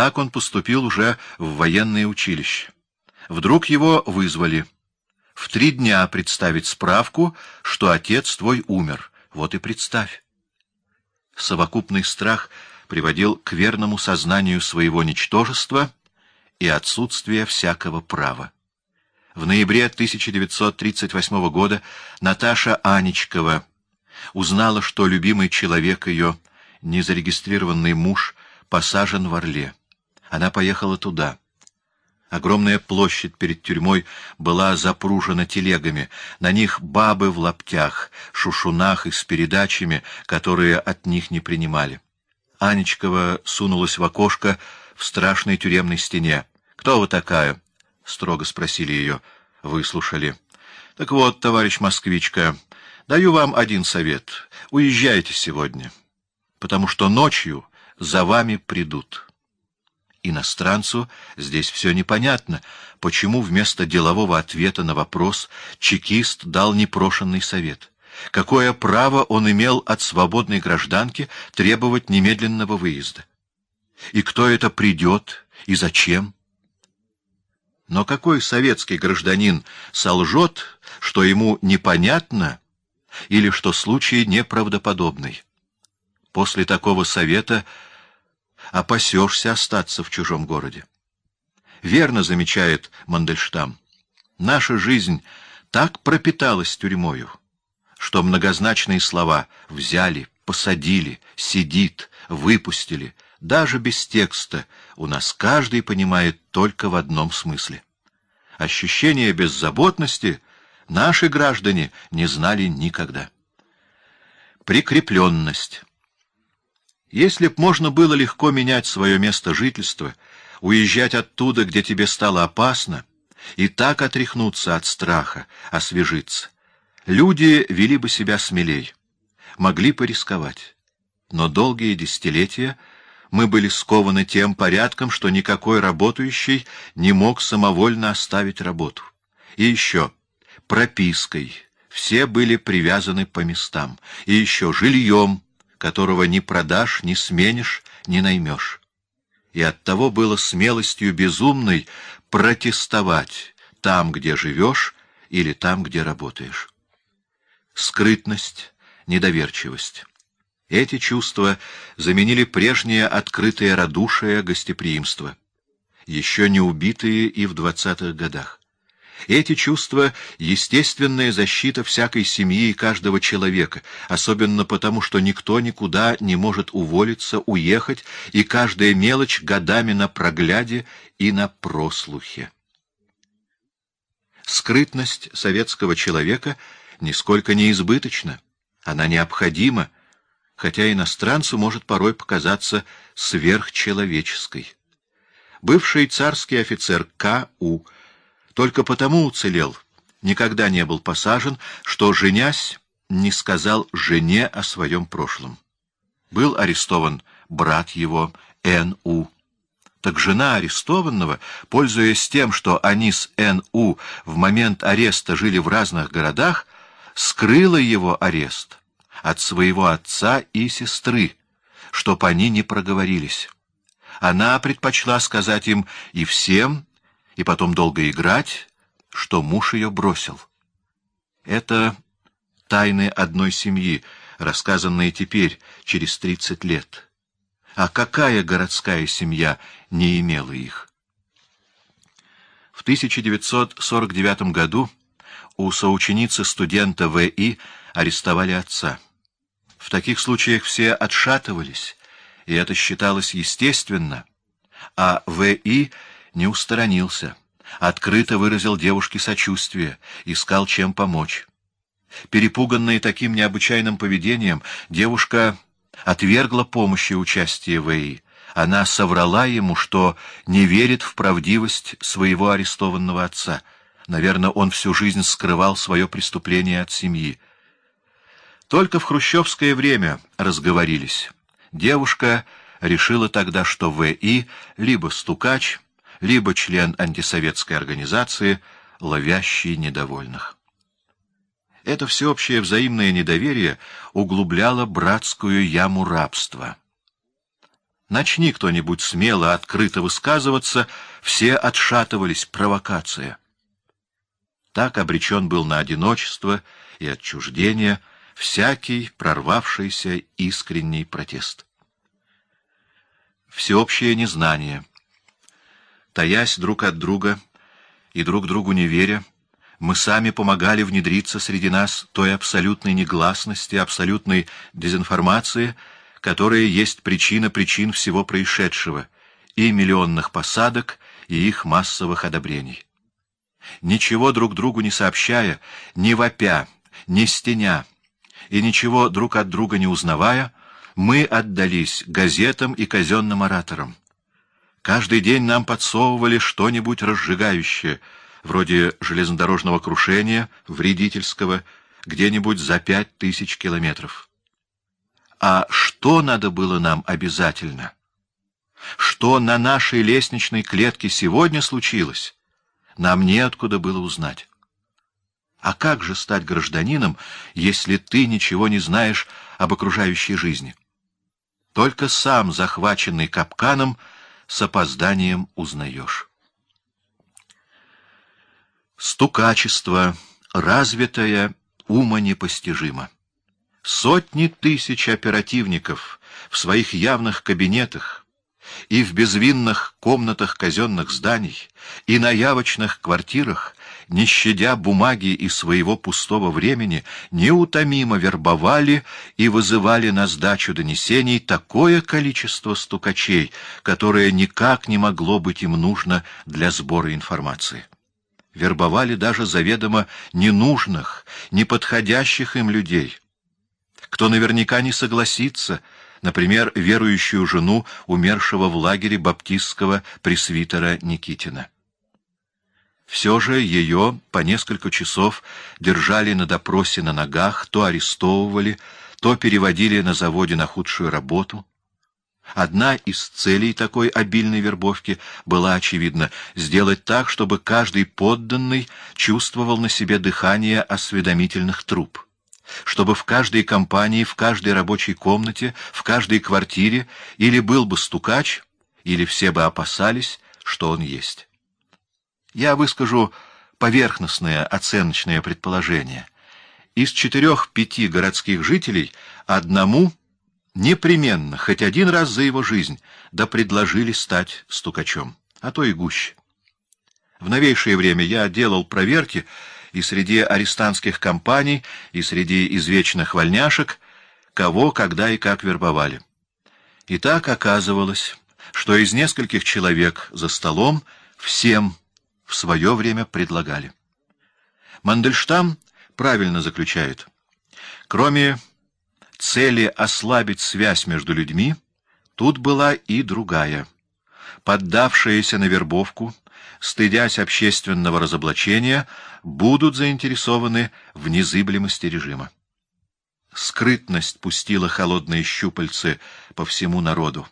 Так он поступил уже в военное училище. Вдруг его вызвали. В три дня представить справку, что отец твой умер. Вот и представь. Совокупный страх приводил к верному сознанию своего ничтожества и отсутствия всякого права. В ноябре 1938 года Наташа Аничкова узнала, что любимый человек ее, незарегистрированный муж, посажен в Орле. Она поехала туда. Огромная площадь перед тюрьмой была запружена телегами, на них бабы в лаптях, шушунах и с передачами, которые от них не принимали. Анечкова сунулась в окошко в страшной тюремной стене. «Кто вы такая?» — строго спросили ее. Выслушали. «Так вот, товарищ москвичка, даю вам один совет. Уезжайте сегодня, потому что ночью за вами придут». Иностранцу здесь все непонятно, почему вместо делового ответа на вопрос чекист дал непрошенный совет. Какое право он имел от свободной гражданки требовать немедленного выезда? И кто это придет, и зачем? Но какой советский гражданин солжет, что ему непонятно, или что случай неправдоподобный? После такого совета опасешься остаться в чужом городе. Верно замечает Мандельштам, наша жизнь так пропиталась тюрьмою, что многозначные слова «взяли», «посадили», «сидит», «выпустили» даже без текста у нас каждый понимает только в одном смысле. Ощущение беззаботности наши граждане не знали никогда. Прикрепленность если б можно было легко менять свое место жительства, уезжать оттуда, где тебе стало опасно, и так отряхнуться от страха, освежиться, люди вели бы себя смелей, могли порисковать. Но долгие десятилетия мы были скованы тем порядком, что никакой работающий не мог самовольно оставить работу. И еще пропиской. Все были привязаны по местам. И еще жильем, которого ни продашь, ни сменишь, ни наймешь. И оттого было смелостью безумной протестовать там, где живешь, или там, где работаешь. Скрытность, недоверчивость. Эти чувства заменили прежнее открытое радушие, гостеприимство, еще не убитые и в двадцатых годах. Эти чувства — естественная защита всякой семьи и каждого человека, особенно потому, что никто никуда не может уволиться, уехать, и каждая мелочь годами на прогляде и на прослухе. Скрытность советского человека нисколько не избыточна, она необходима, хотя иностранцу может порой показаться сверхчеловеческой. Бывший царский офицер К.У. Только потому уцелел, никогда не был посажен, что, женясь, не сказал жене о своем прошлом. Был арестован брат его, Н.У. Так жена арестованного, пользуясь тем, что они с Н.У. в момент ареста жили в разных городах, скрыла его арест от своего отца и сестры, чтоб они не проговорились. Она предпочла сказать им и всем, и потом долго играть, что муж ее бросил. Это тайны одной семьи, рассказанные теперь, через тридцать лет. А какая городская семья не имела их? В 1949 году у соученицы студента В.И. арестовали отца. В таких случаях все отшатывались, и это считалось естественно, а В.И не усторонился, открыто выразил девушке сочувствие, искал чем помочь. Перепуганная таким необычайным поведением, девушка отвергла помощи и участие Вэи. Она соврала ему, что не верит в правдивость своего арестованного отца. Наверное, он всю жизнь скрывал свое преступление от семьи. Только в хрущевское время разговорились. Девушка решила тогда, что В.И. либо стукач, либо член антисоветской организации, ловящий недовольных. Это всеобщее взаимное недоверие углубляло братскую яму рабства. Начни кто-нибудь смело, открыто высказываться, все отшатывались, провокация. Так обречен был на одиночество и отчуждение всякий прорвавшийся искренний протест. Всеобщее незнание. Таясь друг от друга и друг другу не веря, мы сами помогали внедриться среди нас той абсолютной негласности, абсолютной дезинформации, которая есть причина причин всего происшедшего, и миллионных посадок, и их массовых одобрений. Ничего друг другу не сообщая, ни вопя, ни стеня, и ничего друг от друга не узнавая, мы отдались газетам и казенным ораторам. Каждый день нам подсовывали что-нибудь разжигающее, вроде железнодорожного крушения, вредительского, где-нибудь за пять тысяч километров. А что надо было нам обязательно? Что на нашей лестничной клетке сегодня случилось, нам неоткуда было узнать. А как же стать гражданином, если ты ничего не знаешь об окружающей жизни? Только сам, захваченный капканом, с опозданием узнаешь. Стукачество, развитое, ума непостижимо. Сотни тысяч оперативников в своих явных кабинетах и в безвинных комнатах казенных зданий, и на явочных квартирах, не щадя бумаги и своего пустого времени, неутомимо вербовали и вызывали на сдачу донесений такое количество стукачей, которое никак не могло быть им нужно для сбора информации вербовали даже заведомо ненужных, неподходящих им людей, кто наверняка не согласится, например, верующую жену умершего в лагере баптистского пресвитера Никитина. Все же ее по несколько часов держали на допросе на ногах, то арестовывали, то переводили на заводе на худшую работу. Одна из целей такой обильной вербовки была, очевидно, сделать так, чтобы каждый подданный чувствовал на себе дыхание осведомительных труб чтобы в каждой компании, в каждой рабочей комнате, в каждой квартире или был бы стукач, или все бы опасались, что он есть. Я выскажу поверхностное оценочное предположение. Из четырех-пяти городских жителей одному непременно, хоть один раз за его жизнь, да предложили стать стукачом, а то и гуще. В новейшее время я делал проверки, и среди арестантских компаний, и среди извечных вольняшек, кого, когда и как вербовали. И так оказывалось, что из нескольких человек за столом всем в свое время предлагали. Мандельштам правильно заключает. Кроме цели ослабить связь между людьми, тут была и другая. Поддавшаяся на вербовку, стыдясь общественного разоблачения, будут заинтересованы в незыблемости режима. Скрытность пустила холодные щупальцы по всему народу.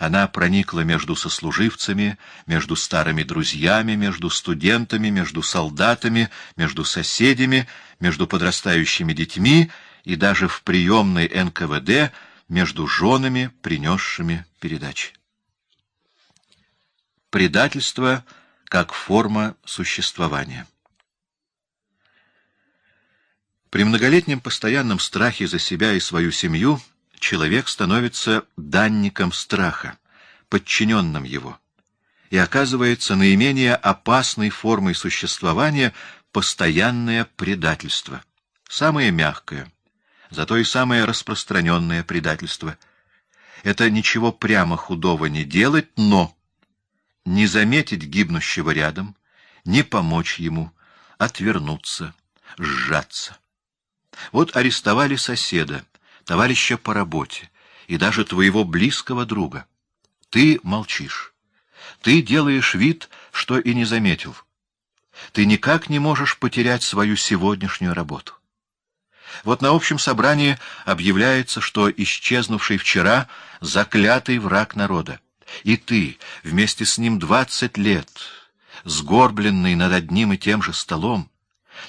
Она проникла между сослуживцами, между старыми друзьями, между студентами, между солдатами, между соседями, между подрастающими детьми и даже в приемной НКВД между женами, принесшими передачи. Предательство — как форма существования. При многолетнем постоянном страхе за себя и свою семью человек становится данником страха, подчиненным его, и оказывается наименее опасной формой существования постоянное предательство, самое мягкое, зато и самое распространенное предательство. Это ничего прямо худого не делать, но не заметить гибнущего рядом, не помочь ему, отвернуться, сжаться. Вот арестовали соседа, товарища по работе и даже твоего близкого друга. Ты молчишь. Ты делаешь вид, что и не заметил. Ты никак не можешь потерять свою сегодняшнюю работу. Вот на общем собрании объявляется, что исчезнувший вчера заклятый враг народа. И ты, вместе с ним двадцать лет, сгорбленный над одним и тем же столом,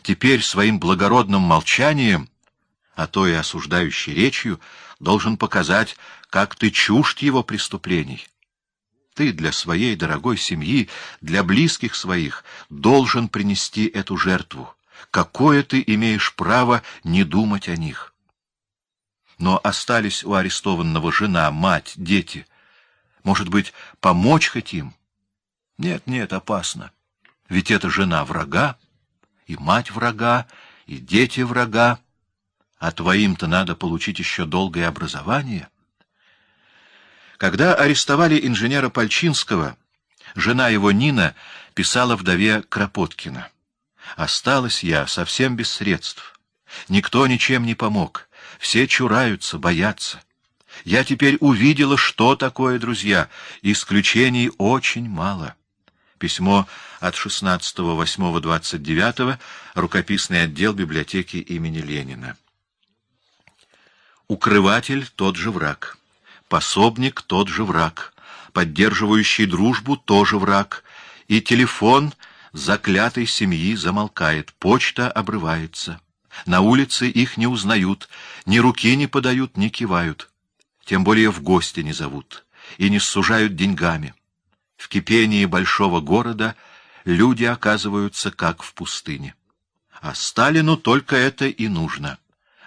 теперь своим благородным молчанием а то и осуждающей речью должен показать, как ты чужд его преступлений. Ты для своей дорогой семьи, для близких своих, должен принести эту жертву. Какое ты имеешь право не думать о них? Но остались у арестованного жена, мать, дети. Может быть, помочь хотим? Нет, нет, опасно. Ведь это жена врага, и мать врага, и дети врага. А твоим-то надо получить еще долгое образование. Когда арестовали инженера Пальчинского, жена его Нина писала вдове Кропоткина. «Осталась я совсем без средств. Никто ничем не помог. Все чураются, боятся. Я теперь увидела, что такое, друзья. Исключений очень мало». Письмо от 16.08.29, рукописный отдел библиотеки имени Ленина. Укрыватель — тот же враг. Пособник — тот же враг. Поддерживающий дружбу — тоже враг. И телефон заклятой семьи замолкает, почта обрывается. На улице их не узнают, ни руки не подают, ни кивают. Тем более в гости не зовут и не сужают деньгами. В кипении большого города люди оказываются как в пустыне. А Сталину только это и нужно.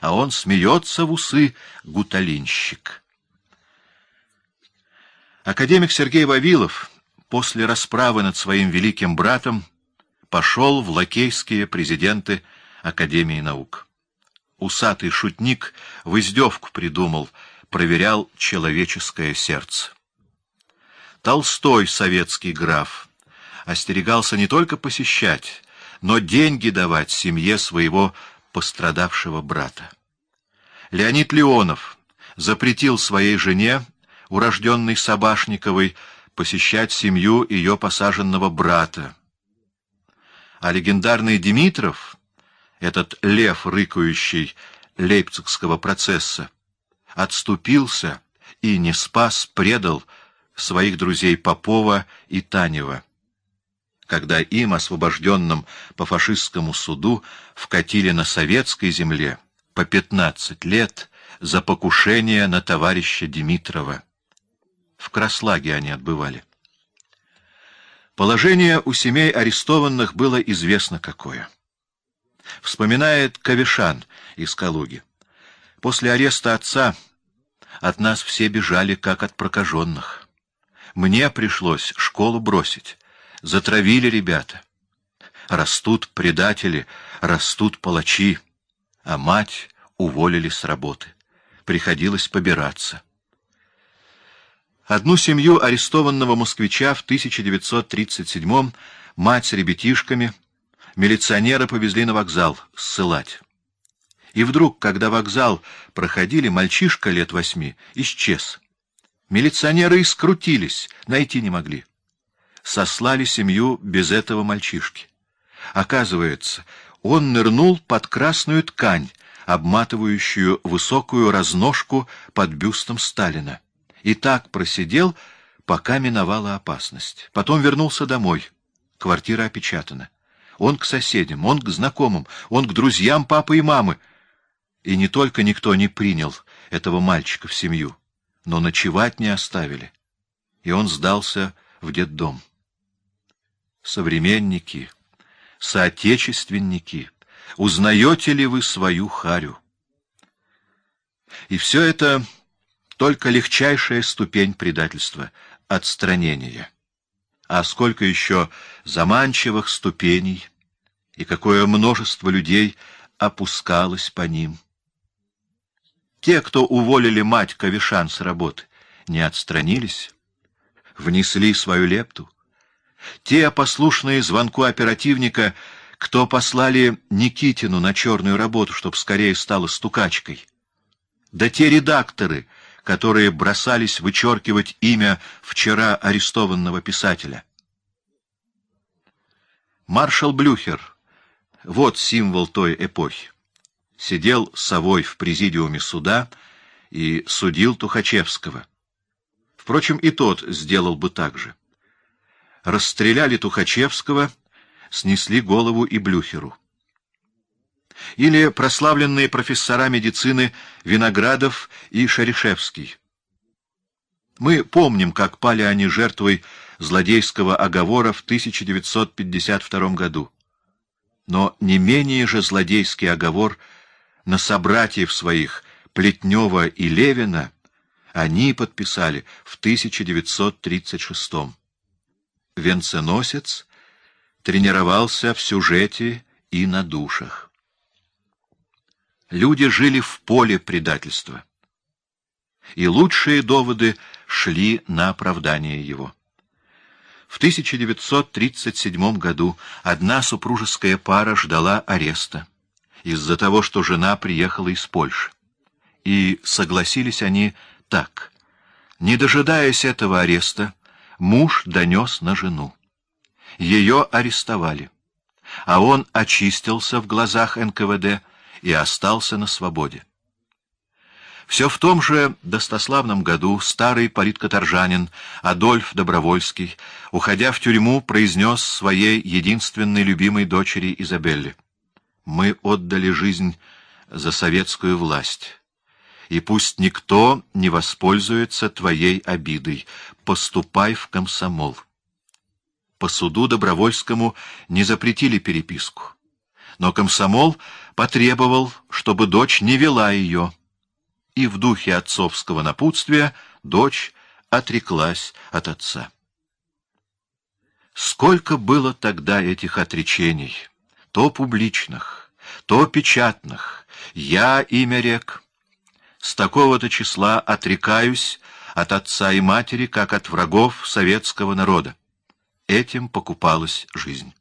А он смеется в усы гуталинщик. Академик Сергей Вавилов после расправы над своим великим братом пошел в лакейские президенты Академии наук. Усатый шутник в издевку придумал, проверял человеческое сердце. Толстой советский граф остерегался не только посещать, но деньги давать семье своего пострадавшего брата. Леонид Леонов запретил своей жене, урожденной Собашниковой, посещать семью ее посаженного брата. А легендарный Димитров, этот лев, рыкающий лейпцигского процесса, отступился и не спас, предал, своих друзей Попова и Танева, когда им, освобожденным по фашистскому суду, вкатили на советской земле по пятнадцать лет за покушение на товарища Димитрова. В Краслаге они отбывали. Положение у семей арестованных было известно какое. Вспоминает Кавишан из Калуги. После ареста отца от нас все бежали, как от прокаженных. Мне пришлось школу бросить. Затравили ребята. Растут предатели, растут палачи. А мать уволили с работы. Приходилось побираться. Одну семью арестованного москвича в 1937-м мать с ребятишками милиционеры повезли на вокзал ссылать. И вдруг, когда вокзал проходили, мальчишка лет восьми исчез. Милиционеры и скрутились, найти не могли. Сослали семью без этого мальчишки. Оказывается, он нырнул под красную ткань, обматывающую высокую разножку под бюстом Сталина. И так просидел, пока миновала опасность. Потом вернулся домой. Квартира опечатана. Он к соседям, он к знакомым, он к друзьям папы и мамы. И не только никто не принял этого мальчика в семью но ночевать не оставили, и он сдался в детдом. Современники, соотечественники, узнаете ли вы свою харю? И все это только легчайшая ступень предательства, отстранения. А сколько еще заманчивых ступеней, и какое множество людей опускалось по ним. Те, кто уволили мать Кавишан с работы, не отстранились, внесли свою лепту. Те, послушные звонку оперативника, кто послали Никитину на черную работу, чтобы скорее стала стукачкой. Да те редакторы, которые бросались вычеркивать имя вчера арестованного писателя. Маршал Блюхер — вот символ той эпохи сидел совой в президиуме суда и судил Тухачевского. Впрочем, и тот сделал бы так же. Расстреляли Тухачевского, снесли голову и Блюхеру. или прославленные профессора медицины Виноградов и Шерешевский. Мы помним, как пали они жертвой злодейского оговора в 1952 году. Но не менее же злодейский оговор на собратьев своих Плетнева и Левина они подписали в 1936 Венценосец тренировался в сюжете и на душах. Люди жили в поле предательства, и лучшие доводы шли на оправдание его. В 1937 году одна супружеская пара ждала ареста из-за того, что жена приехала из Польши. И согласились они так. Не дожидаясь этого ареста, муж донес на жену. Ее арестовали, а он очистился в глазах НКВД и остался на свободе. Все в том же достославном году старый политкоторжанин Адольф Добровольский, уходя в тюрьму, произнес своей единственной любимой дочери Изабелле. «Мы отдали жизнь за советскую власть, и пусть никто не воспользуется твоей обидой. Поступай в комсомол». По суду Добровольскому не запретили переписку, но комсомол потребовал, чтобы дочь не вела ее, и в духе отцовского напутствия дочь отреклась от отца. Сколько было тогда этих отречений, то публичных, то печатных, я имя рек. С такого-то числа отрекаюсь от отца и матери, как от врагов советского народа. Этим покупалась жизнь.